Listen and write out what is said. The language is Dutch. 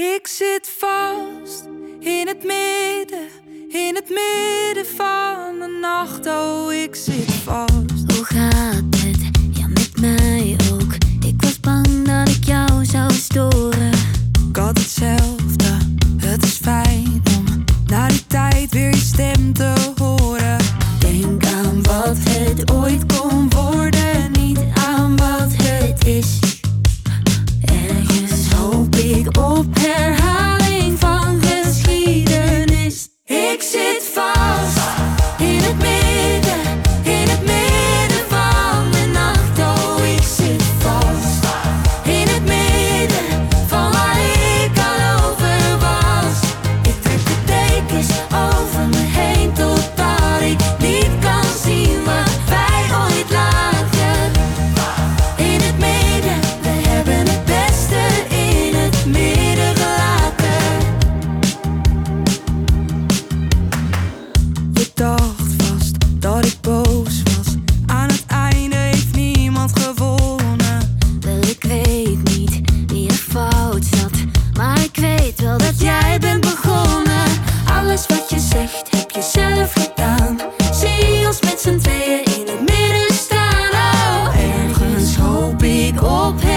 Ik zit vast in het midden, in het midden van de nacht. Oh, ik zit vast. big old